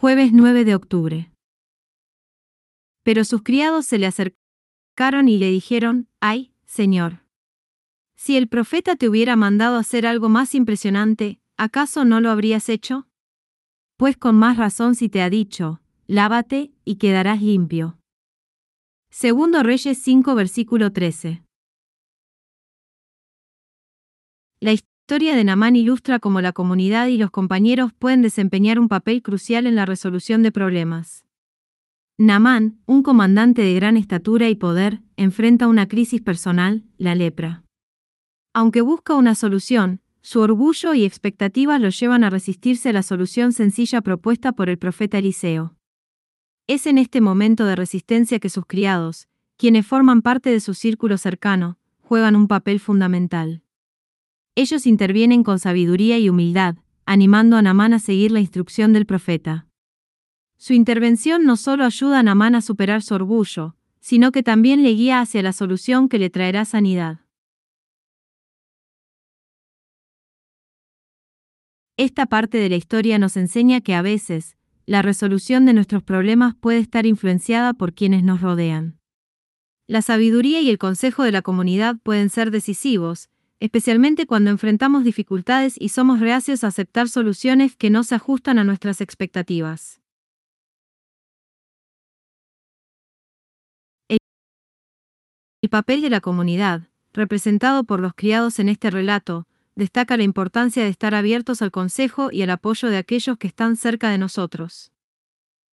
Jueves 9 de octubre. Pero sus criados se le acercaron y le dijeron, ay, Señor. Si el profeta te hubiera mandado hacer algo más impresionante, ¿acaso no lo habrías hecho? Pues con más razón si te ha dicho, lávate y quedarás limpio. Segundo Reyes 5 versículo 13. La historia de Namán ilustra cómo la comunidad y los compañeros pueden desempeñar un papel crucial en la resolución de problemas. Namán, un comandante de gran estatura y poder, enfrenta una crisis personal, la lepra. Aunque busca una solución, su orgullo y expectativas lo llevan a resistirse a la solución sencilla propuesta por el profeta Eliseo. Es en este momento de resistencia que sus criados, quienes forman parte de su círculo cercano, juegan un papel fundamental. Ellos intervienen con sabiduría y humildad, animando a Namán a seguir la instrucción del profeta. Su intervención no solo ayuda a Namán a superar su orgullo, sino que también le guía hacia la solución que le traerá sanidad. Esta parte de la historia nos enseña que a veces, la resolución de nuestros problemas puede estar influenciada por quienes nos rodean. La sabiduría y el consejo de la comunidad pueden ser decisivos, especialmente cuando enfrentamos dificultades y somos reacios a aceptar soluciones que no se ajustan a nuestras expectativas. El papel de la comunidad, representado por los criados en este relato, destaca la importancia de estar abiertos al consejo y al apoyo de aquellos que están cerca de nosotros.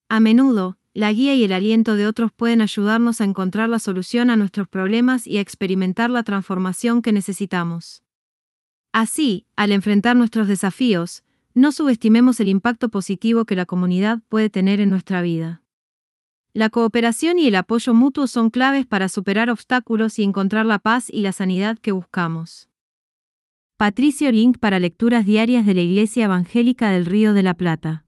A menudo, la guía y el aliento de otros pueden ayudarnos a encontrar la solución a nuestros problemas y a experimentar la transformación que necesitamos. Así, al enfrentar nuestros desafíos, no subestimemos el impacto positivo que la comunidad puede tener en nuestra vida. La cooperación y el apoyo mutuo son claves para superar obstáculos y encontrar la paz y la sanidad que buscamos. Patricio Link para lecturas diarias de la Iglesia Evangélica del Río de la Plata.